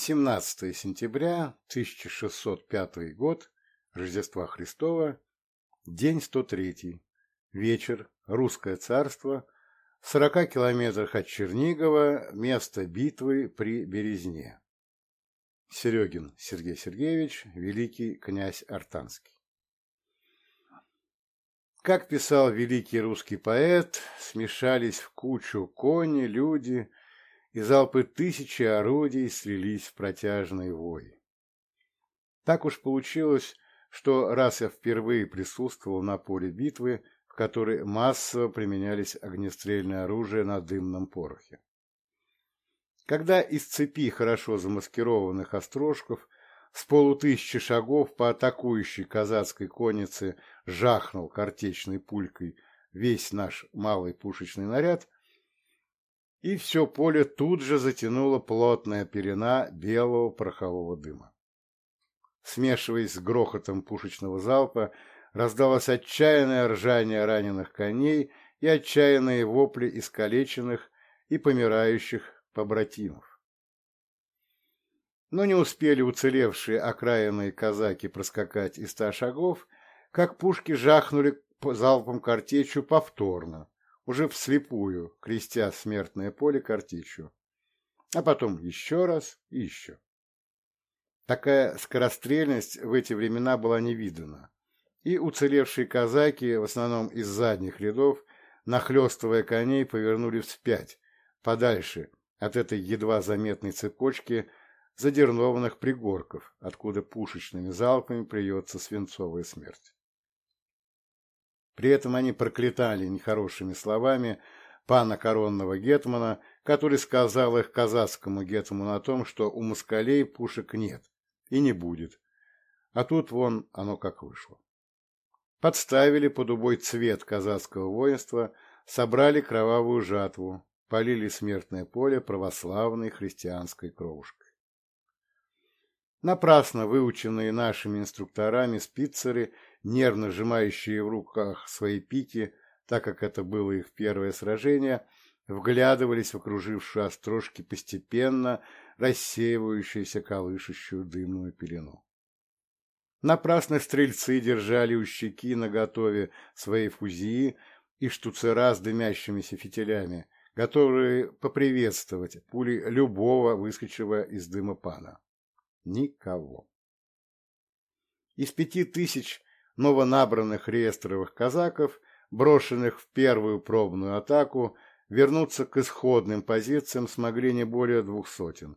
17 сентября 1605 год, Рождества Христова, день 103, вечер, Русское царство, в 40 километрах от Чернигова, место битвы при Березне. Серегин Сергей Сергеевич, великий князь Артанский. Как писал великий русский поэт, смешались в кучу кони, люди, и залпы тысячи орудий слились в протяжный вой. Так уж получилось, что раз я впервые присутствовал на поле битвы, в которой массово применялись огнестрельное оружие на дымном порохе. Когда из цепи хорошо замаскированных острожков с полутысячи шагов по атакующей казацкой коннице жахнул картечной пулькой весь наш малый пушечный наряд, и все поле тут же затянула плотная пелена белого порохового дыма. Смешиваясь с грохотом пушечного залпа, раздалось отчаянное ржание раненых коней и отчаянные вопли искалеченных и помирающих побратимов. Но не успели уцелевшие окраинные казаки проскакать из ста шагов, как пушки жахнули залпом картечью повторно, уже вслепую, крестя смертное поле картечью. А потом еще раз и еще. Такая скорострельность в эти времена была невидана, и уцелевшие казаки, в основном из задних рядов, нахлестывая коней, повернули вспять, подальше от этой едва заметной цепочки задернованных пригорков, откуда пушечными залпами плюется свинцовая смерть. При этом они проклятали нехорошими словами пана коронного гетмана, который сказал их казацкому гетману о том, что у москалей пушек нет и не будет. А тут вон оно как вышло. Подставили под убой цвет казацкого воинства, собрали кровавую жатву, полили смертное поле православной христианской кровушкой. Напрасно выученные нашими инструкторами спицеры нервно сжимающие в руках свои пики, так как это было их первое сражение, вглядывались в окружившую острожки постепенно рассеивающуюся колышущую дымную пелену. Напрасно стрельцы держали у щеки наготове свои фузии и штуцера с дымящимися фитилями, готовые поприветствовать пули любого выскочившего из дыма пана. Никого. Из пяти тысяч новонабранных реестровых казаков, брошенных в первую пробную атаку, вернуться к исходным позициям смогли не более двух сотен,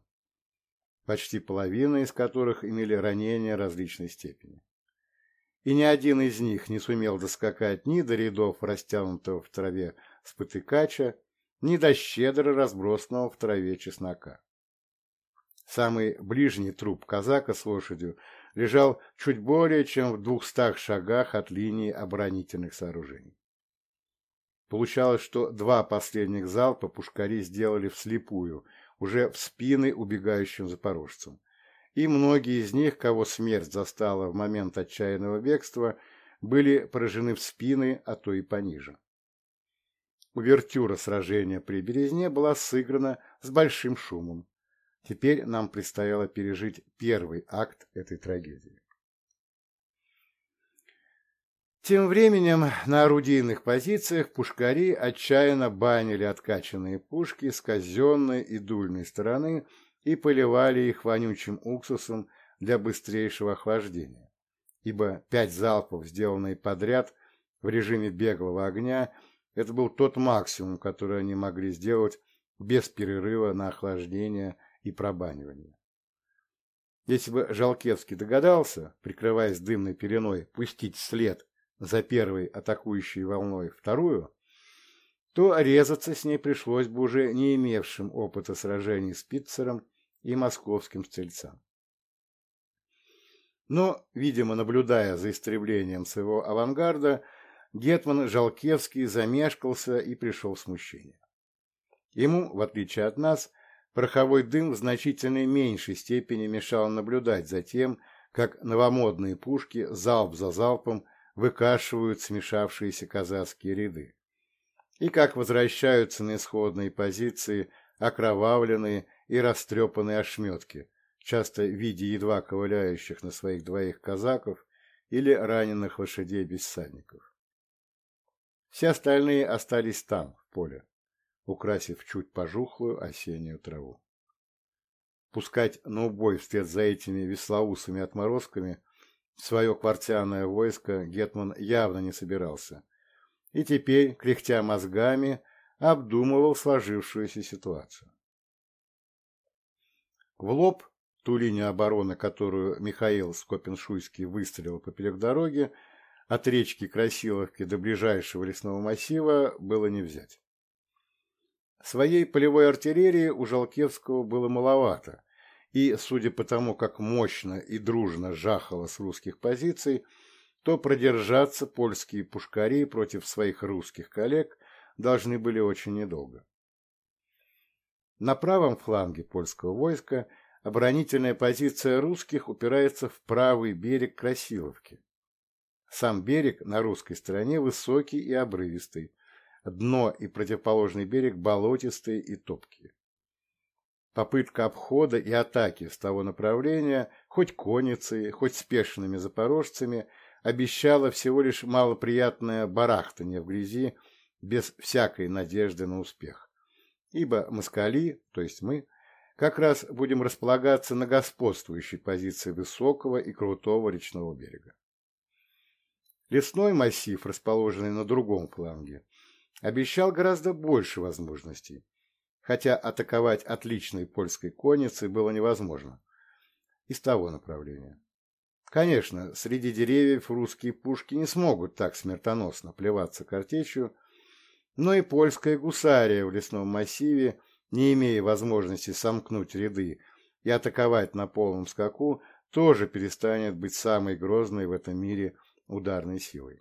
почти половина из которых имели ранения различной степени. И ни один из них не сумел доскакать ни до рядов растянутого в траве спотыкача, ни до щедро разбросанного в траве чеснока. Самый ближний труп казака с лошадью лежал чуть более чем в двухстах шагах от линии оборонительных сооружений. Получалось, что два последних залпа пушкари сделали вслепую, уже в спины убегающим запорожцам. И многие из них, кого смерть застала в момент отчаянного бегства, были поражены в спины, а то и пониже. Увертюра сражения при Березне была сыграна с большим шумом. Теперь нам предстояло пережить первый акт этой трагедии. Тем временем на орудийных позициях пушкари отчаянно банили откачанные пушки с казенной и дульной стороны и поливали их вонючим уксусом для быстрейшего охлаждения, ибо пять залпов, сделанные подряд в режиме беглого огня, это был тот максимум, который они могли сделать без перерыва на охлаждение и пробанивание. Если бы Жалкевский догадался, прикрываясь дымной пеленой, пустить след за первой атакующей волной вторую, то резаться с ней пришлось бы уже не имевшим опыта сражений с Питцером и московским стрельцам. Но, видимо, наблюдая за истреблением своего авангарда, Гетман Жалкевский замешкался и пришел в смущение. Ему, в отличие от нас, Пороховой дым в значительной меньшей степени мешал наблюдать за тем, как новомодные пушки залп за залпом выкашивают смешавшиеся казацкие ряды, и как возвращаются на исходные позиции окровавленные и растрепанные ошметки, часто видя едва ковыляющих на своих двоих казаков или раненых лошадей без всадников. Все остальные остались там, в поле, украсив чуть пожухлую осеннюю траву. Пускать на убой вслед за этими веслоусыми отморозками свое квартианное войско Гетман явно не собирался, и теперь, кряхтя мозгами, обдумывал сложившуюся ситуацию. В лоб ту линию обороны, которую Михаил Скопин-Шуйский выстрелил поперек дороги, от речки Красиловки до ближайшего лесного массива было не взять. Своей полевой артиллерии у Жалкевского было маловато, и, судя по тому, как мощно и дружно жахало с русских позиций, то продержаться польские пушкари против своих русских коллег должны были очень недолго. На правом фланге польского войска оборонительная позиция русских упирается в правый берег Красиловки. Сам берег на русской стороне высокий и обрывистый, дно и противоположный берег болотистые и топкие. Попытка обхода и атаки с того направления, хоть конницей, хоть спешными запорожцами, обещала всего лишь малоприятное барахтание в грязи без всякой надежды на успех. Ибо москали, то есть мы, как раз будем располагаться на господствующей позиции высокого и крутого речного берега. Лесной массив, расположенный на другом фланге, обещал гораздо больше возможностей, хотя атаковать отличной польской конницей было невозможно. Из того направления. Конечно, среди деревьев русские пушки не смогут так смертоносно плеваться картечью, но и польская гусария в лесном массиве, не имея возможности сомкнуть ряды и атаковать на полном скаку, тоже перестанет быть самой грозной в этом мире ударной силой.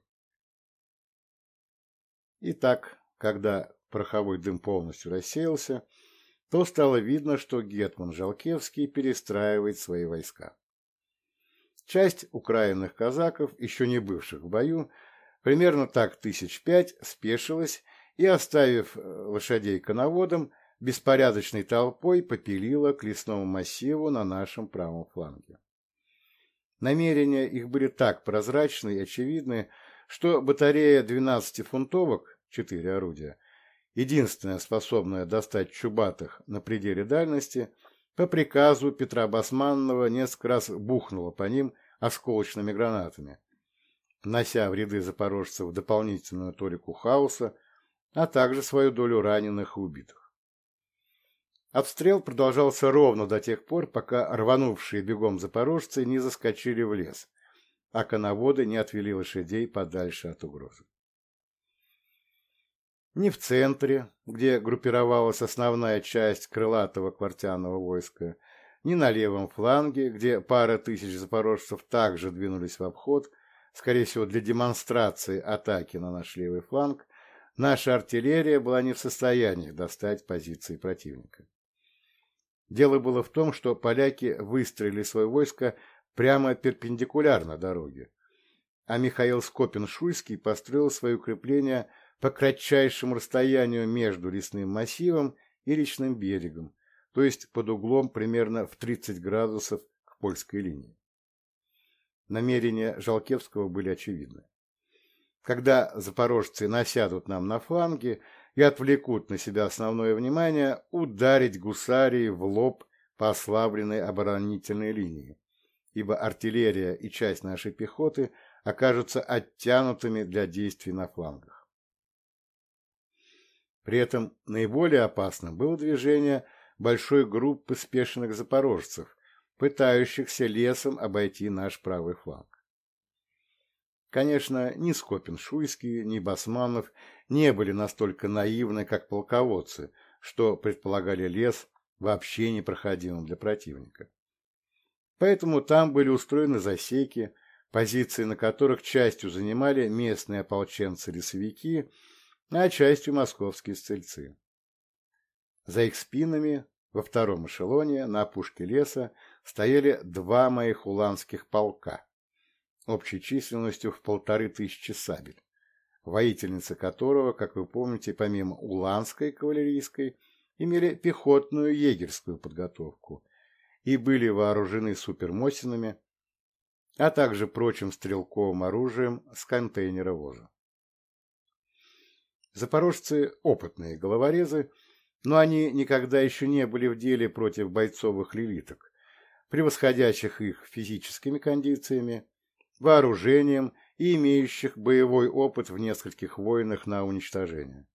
Итак, когда пороховой дым полностью рассеялся, то стало видно, что Гетман Жалкевский перестраивает свои войска. Часть украинных казаков, еще не бывших в бою, примерно так тысяч пять, спешилась и, оставив э, лошадей коноводом, беспорядочной толпой попилила к лесному массиву на нашем правом фланге. Намерения их были так прозрачны и очевидны, что батарея 12-фунтовок, четыре орудия, единственная способная достать чубатых на пределе дальности, по приказу Петра Басманного несколько раз бухнула по ним осколочными гранатами, нося в ряды запорожцев дополнительную толику хаоса, а также свою долю раненых и убитых. Обстрел продолжался ровно до тех пор, пока рванувшие бегом запорожцы не заскочили в лес, а коноводы не отвели лошадей подальше от угрозы. Ни в центре, где группировалась основная часть крылатого квартянного войска, ни на левом фланге, где пара тысяч запорожцев также двинулись в обход, скорее всего для демонстрации атаки на наш левый фланг, наша артиллерия была не в состоянии достать позиции противника. Дело было в том, что поляки выстроили свое войско прямо перпендикулярно дороге, а Михаил Скопин-Шуйский построил свои укрепления по кратчайшему расстоянию между лесным массивом и речным берегом, то есть под углом примерно в 30 градусов к польской линии. Намерения Жалкевского были очевидны. Когда запорожцы насядут нам на фланге и отвлекут на себя основное внимание, ударить гусарии в лоб по ослабленной оборонительной линии, ибо артиллерия и часть нашей пехоты окажутся оттянутыми для действий на флангах. При этом наиболее опасным было движение большой группы спешенных запорожцев, пытающихся лесом обойти наш правый фланг. Конечно, ни Скопин-Шуйский, ни Басманов не были настолько наивны, как полководцы, что предполагали лес вообще непроходимым для противника. Поэтому там были устроены засеки, позиции на которых частью занимали местные ополченцы-лесовики, а частью московские стрельцы. За их спинами во втором эшелоне на опушке леса стояли два моих уланских полка, общей численностью в полторы тысячи сабель, воительницы которого, как вы помните, помимо уланской кавалерийской, имели пехотную егерскую подготовку и были вооружены супермосинами, а также прочим стрелковым оружием с контейнера воза. Запорожцы – опытные головорезы, но они никогда еще не были в деле против бойцовых лилиток, превосходящих их физическими кондициями, вооружением и имеющих боевой опыт в нескольких войнах на уничтожение.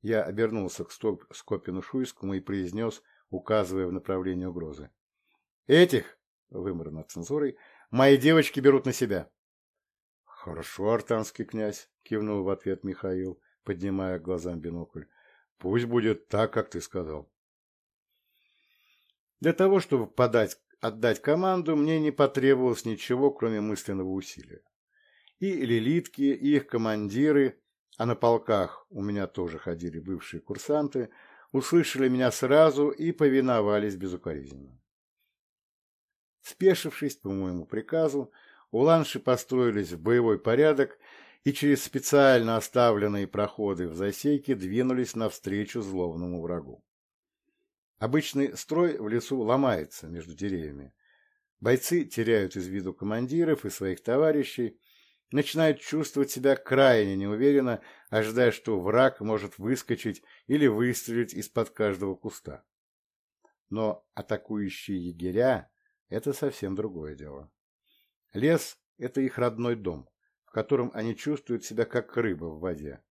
Я обернулся к Скопину Шуйскому и произнес, указывая в направлении угрозы. «Этих, — вымрано цензурой, — мои девочки берут на себя». «Хорошо, артанский князь», — кивнул в ответ Михаил, поднимая глазам бинокль. «Пусть будет так, как ты сказал». Для того, чтобы подать, отдать команду, мне не потребовалось ничего, кроме мысленного усилия. И лилитки, и их командиры а на полках у меня тоже ходили бывшие курсанты, услышали меня сразу и повиновались безукоризненно. Спешившись по моему приказу, уланши построились в боевой порядок и через специально оставленные проходы в засейке двинулись навстречу зловному врагу. Обычный строй в лесу ломается между деревьями. Бойцы теряют из виду командиров и своих товарищей, начинают чувствовать себя крайне неуверенно, ожидая, что враг может выскочить или выстрелить из-под каждого куста. Но атакующие егеря – это совсем другое дело. Лес – это их родной дом, в котором они чувствуют себя как рыба в воде.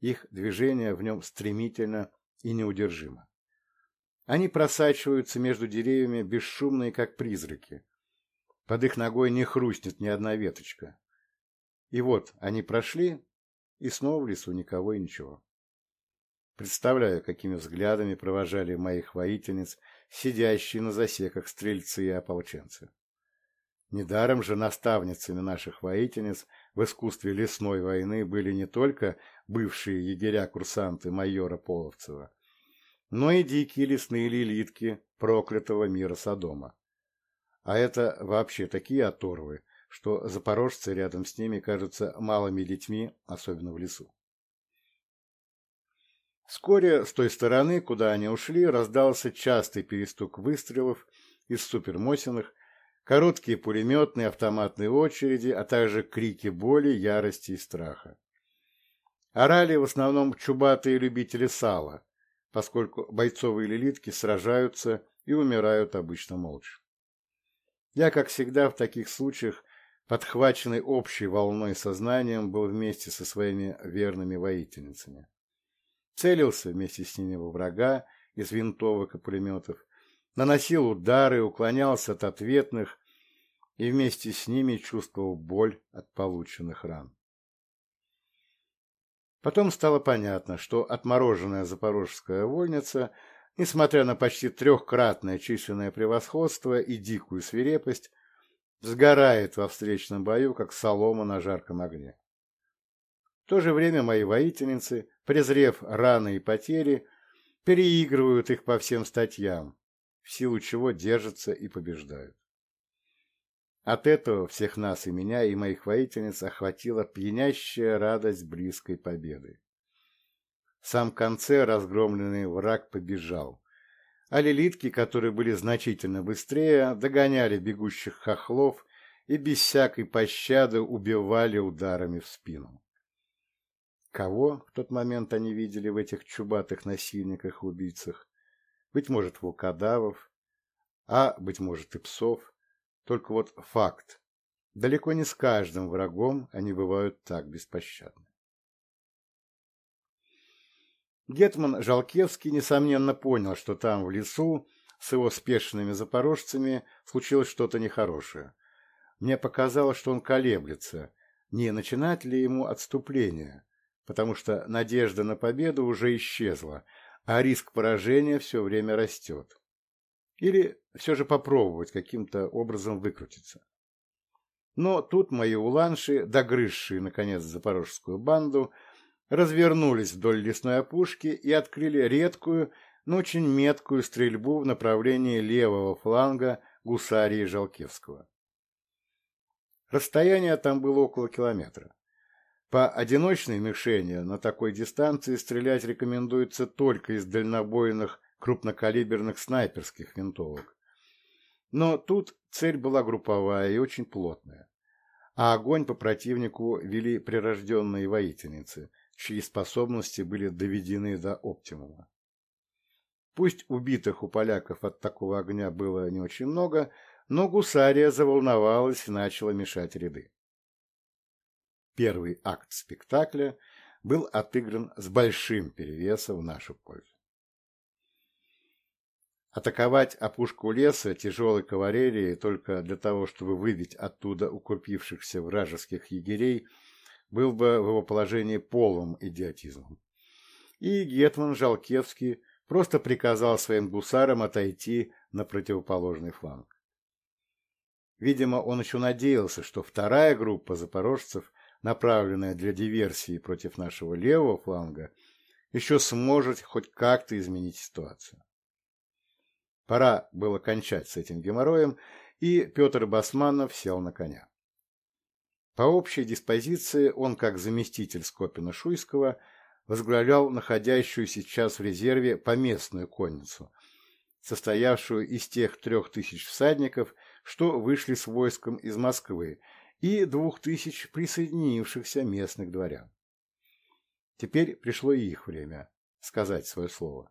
Их движение в нем стремительно и неудержимо. Они просачиваются между деревьями бесшумные, как призраки. Под их ногой не хрустнет ни одна веточка. И вот они прошли, и снова в лесу никого и ничего. Представляю, какими взглядами провожали моих воительниц, сидящие на засеках стрельцы и ополченцы. Недаром же наставницами наших воительниц в искусстве лесной войны были не только бывшие егеря-курсанты майора Половцева, но и дикие лесные лилитки проклятого мира Содома. А это вообще такие оторвы, что запорожцы рядом с ними кажутся малыми детьми, особенно в лесу. Вскоре с той стороны, куда они ушли, раздался частый перестук выстрелов из супермосиных, короткие пулеметные автоматные очереди, а также крики боли, ярости и страха. Орали в основном чубатые любители сала, поскольку бойцовые лилитки сражаются и умирают обычно молча. Я, как всегда в таких случаях, подхваченный общей волной сознанием, был вместе со своими верными воительницами. Целился вместе с ними во врага из винтовок и пулеметов, наносил удары, уклонялся от ответных и вместе с ними чувствовал боль от полученных ран. Потом стало понятно, что отмороженная запорожская вольница, несмотря на почти трехкратное численное превосходство и дикую свирепость, сгорает во встречном бою, как солома на жарком огне. В то же время мои воительницы, презрев раны и потери, переигрывают их по всем статьям, в силу чего держатся и побеждают. От этого всех нас и меня, и моих воительниц охватила пьянящая радость близкой победы. В самом конце разгромленный враг побежал, а лилитки, которые были значительно быстрее, догоняли бегущих хохлов и без всякой пощады убивали ударами в спину. Кого в тот момент они видели в этих чубатых насильниках-убийцах? Быть может, волкодавов, а, быть может, и псов. Только вот факт. Далеко не с каждым врагом они бывают так беспощадны. Гетман Жалкевский, несомненно, понял, что там, в лесу, с его спешными запорожцами случилось что-то нехорошее. Мне показалось, что он колеблется, не начинать ли ему отступление, потому что надежда на победу уже исчезла, а риск поражения все время растет. Или все же попробовать каким-то образом выкрутиться. Но тут мои уланши, догрызшие, наконец, запорожскую банду, развернулись вдоль лесной опушки и открыли редкую, но очень меткую стрельбу в направлении левого фланга гусарии Жалкевского. Расстояние там было около километра. По одиночной мишени на такой дистанции стрелять рекомендуется только из дальнобойных крупнокалиберных снайперских винтовок, Но тут цель была групповая и очень плотная, а огонь по противнику вели прирожденные воительницы, чьи способности были доведены до оптимума. Пусть убитых у поляков от такого огня было не очень много, но гусария заволновалась и начала мешать ряды. Первый акт спектакля был отыгран с большим перевесом в нашу пользу. Атаковать опушку леса тяжелой кавалерией только для того, чтобы выбить оттуда укрепившихся вражеских егерей, был бы в его положении полным идиотизмом. И Гетман Жалкевский просто приказал своим гусарам отойти на противоположный фланг. Видимо, он еще надеялся, что вторая группа запорожцев, направленная для диверсии против нашего левого фланга, еще сможет хоть как-то изменить ситуацию. Пора было кончать с этим геморроем, и Петр Басманов сел на коня. По общей диспозиции он, как заместитель Скопина-Шуйского, возглавлял находящую сейчас в резерве поместную конницу, состоявшую из тех трех тысяч всадников, что вышли с войском из Москвы, и двух тысяч присоединившихся местных дворян. Теперь пришло их время сказать свое слово,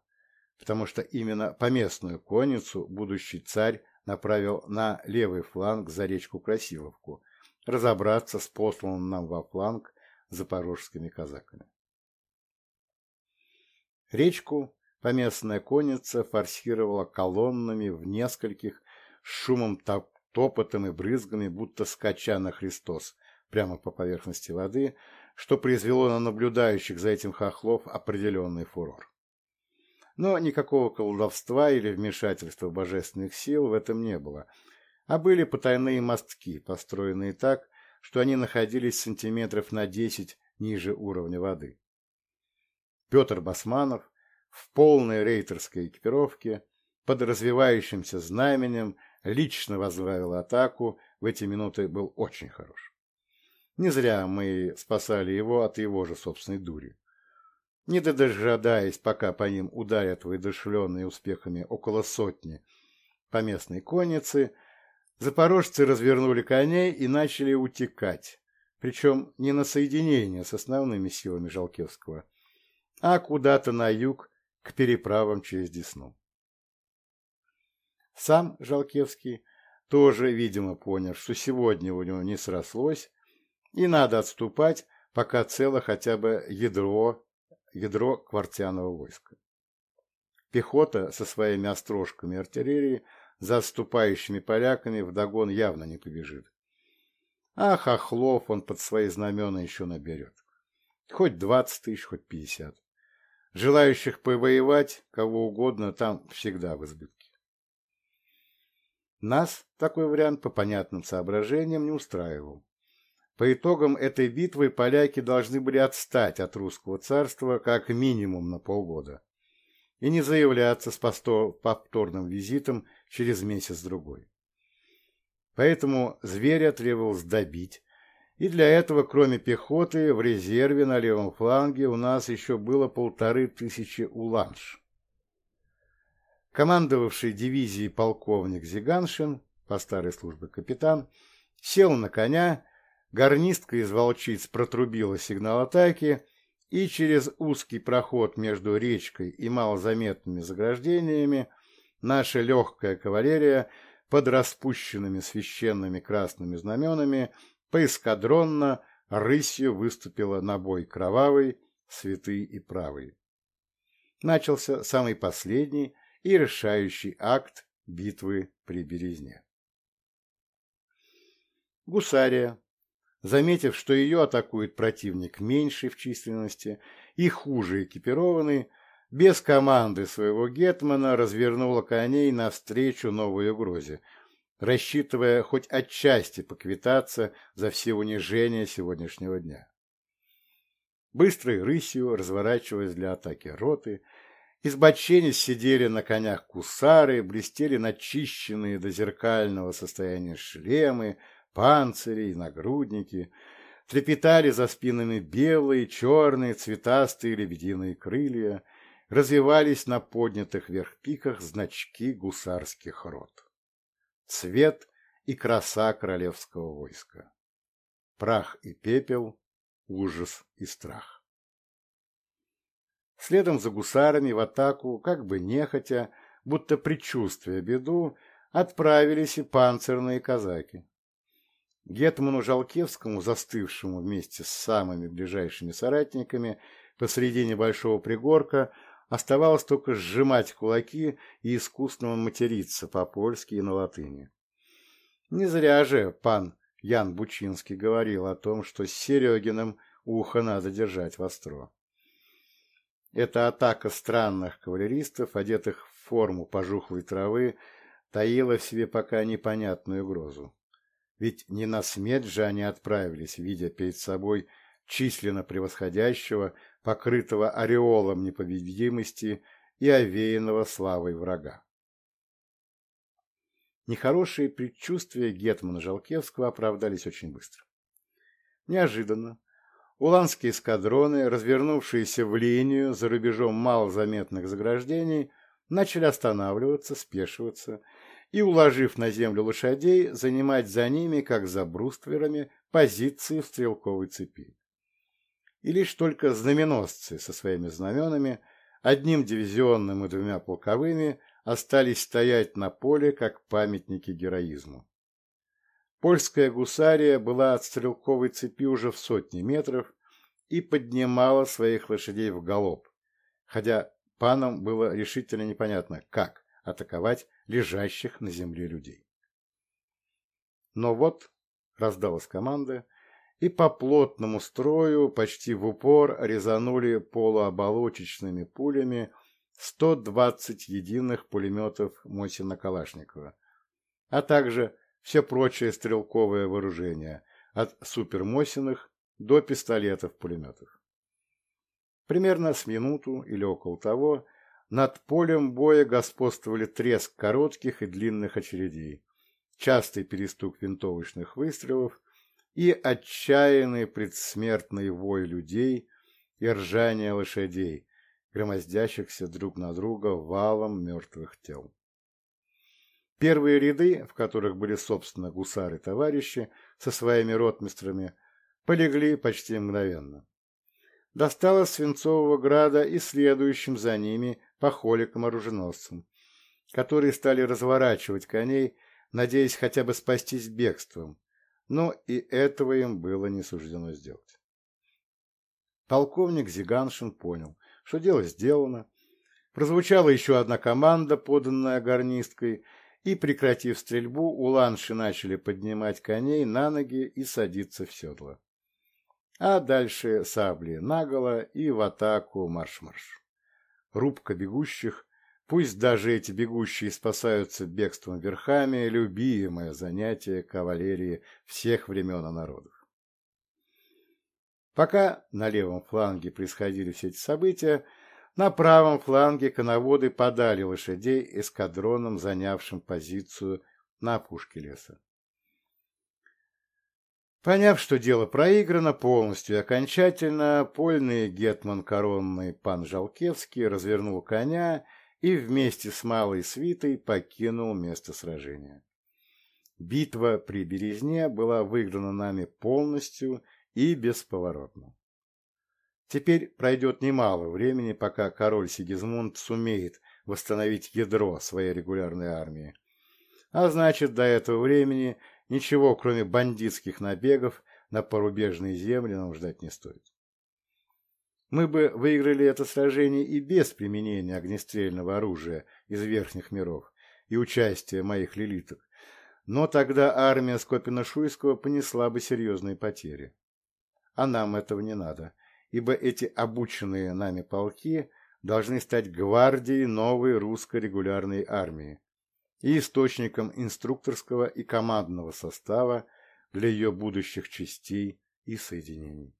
потому что именно поместную конницу будущий царь направил на левый фланг за речку Красиловку, разобраться с посланным нам во фланг запорожскими казаками. Речку поместная конница форсировала колоннами в нескольких шумом топотом и брызгами, будто скача на Христос, прямо по поверхности воды, что произвело на наблюдающих за этим хохлов определенный фурор. Но никакого колдовства или вмешательства божественных сил в этом не было, а были потайные мостки, построенные так, что они находились сантиметров на десять ниже уровня воды. Петр Басманов в полной рейтерской экипировке, под развивающимся знаменем, лично возглавил атаку, в эти минуты был очень хорош. Не зря мы спасали его от его же собственной дури. Не дожидаясь, пока по ним ударят выдушленные успехами около сотни поместной конницы, запорожцы развернули коней и начали утекать, причем не на соединение с основными силами Жалкевского, а куда-то на юг к переправам через Десну. Сам Жалкевский тоже, видимо, понял, что сегодня у него не срослось, и надо отступать, пока цело хотя бы ядро, ядро квартианова войска. Пехота со своими острожками артиллерии за отступающими поляками вдогон явно не побежит. А хохлов он под свои знамена еще наберет. Хоть двадцать тысяч, хоть пятьдесят. Желающих повоевать, кого угодно, там всегда в избытке. Нас такой вариант по понятным соображениям не устраивал. По итогам этой битвы поляки должны были отстать от русского царства как минимум на полгода и не заявляться с повторным визитом через месяц-другой. Поэтому зверя требовалось добить, и для этого, кроме пехоты, в резерве на левом фланге у нас еще было полторы тысячи уланш командовавший дивизией полковник Зиганшин, по старой службе капитан, сел на коня, гарнистка из волчиц протрубила сигнал атаки, и через узкий проход между речкой и малозаметными заграждениями наша легкая кавалерия под распущенными священными красными знаменами поэскадронно рысью выступила на бой кровавый, святый и правый. Начался самый последний, и решающий акт битвы при Березне. Гусария, заметив, что ее атакует противник меньший в численности и хуже экипированный, без команды своего гетмана развернула коней навстречу новой угрозе, рассчитывая хоть отчасти поквитаться за все унижения сегодняшнего дня. Быстрой рысью, разворачиваясь для атаки роты, из боченец сидели на конях кусары, блестели начищенные до зеркального состояния шлемы, панцири и нагрудники, трепетали за спинами белые, черные, цветастые лебединые крылья, развивались на поднятых вверх пиках значки гусарских рот. цвет и краса королевского войска. Прах и пепел, ужас и страх. Следом за гусарами в атаку, как бы нехотя, будто предчувствуя беду, отправились и панцирные казаки. Гетману Жалкевскому, застывшему вместе с самыми ближайшими соратниками посреди небольшого пригорка, оставалось только сжимать кулаки и искусно материться по-польски и на латыни. Не зря же пан Ян Бучинский говорил о том, что с Серегиным ухо надо держать востро. Эта атака странных кавалеристов, одетых в форму пожухлой травы, таила в себе пока непонятную угрозу. Ведь не на смерть же они отправились, видя перед собой численно превосходящего, покрытого ореолом непобедимости и овеянного славой врага. Нехорошие предчувствия Гетмана Жалкевского оправдались очень быстро. Неожиданно уланские эскадроны, развернувшиеся в линию за рубежом малозаметных заграждений, начали останавливаться, спешиваться и, уложив на землю лошадей, занимать за ними, как за брустверами, позиции в стрелковой цепи. И лишь только знаменосцы со своими знаменами, одним дивизионным и двумя полковыми, остались стоять на поле, как памятники героизму. Польская гусария была от стрелковой цепи уже в сотни метров и поднимала своих лошадей в галоп, хотя панам было решительно непонятно, как атаковать лежащих на земле людей. Но вот раздалась команда, и по плотному строю почти в упор резанули полуоболочечными пулями 120 единых пулеметов Мосина Калашникова, а также все прочее стрелковое вооружение, от супермосиных до пистолетов-пулеметов. Примерно с минуту или около того над полем боя господствовали треск коротких и длинных очередей, частый перестук винтовочных выстрелов и отчаянный предсмертный вой людей и ржание лошадей, громоздящихся друг на друга валом мертвых тел. Первые ряды, в которых были, собственно, гусары-товарищи со своими ротмистрами, полегли почти мгновенно. Досталось Свинцового града и следующим за ними похоликам-оруженосцам, которые стали разворачивать коней, надеясь хотя бы спастись бегством, но и этого им было не суждено сделать. Полковник Зиганшин понял, что дело сделано. Прозвучала еще одна команда, поданная гарнисткой, и, прекратив стрельбу, уланши начали поднимать коней на ноги и садиться в седло. А дальше сабли наголо и в атаку марш-марш. Рубка бегущих, пусть даже эти бегущие спасаются бегством верхами, любимое занятие кавалерии всех времен и народов. Пока на левом фланге происходили все эти события, на правом фланге коноводы подали лошадей эскадроном, занявшим позицию на опушке леса. Поняв, что дело проиграно полностью и окончательно, польный гетман коронный пан Жалкевский развернул коня и вместе с малой свитой покинул место сражения. Битва при Березне была выиграна нами полностью и бесповоротно. Теперь пройдет немало времени, пока король Сигизмунд сумеет восстановить ядро своей регулярной армии. А значит, до этого времени ничего, кроме бандитских набегов на порубежные земли, нам ждать не стоит. Мы бы выиграли это сражение и без применения огнестрельного оружия из верхних миров и участия моих лилиток, но тогда армия Скопина-Шуйского понесла бы серьезные потери. А нам этого не надо, ибо эти обученные нами полки должны стать гвардией новой русской регулярной армии и источником инструкторского и командного состава для ее будущих частей и соединений.